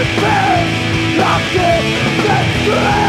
Repent! Lock it! Get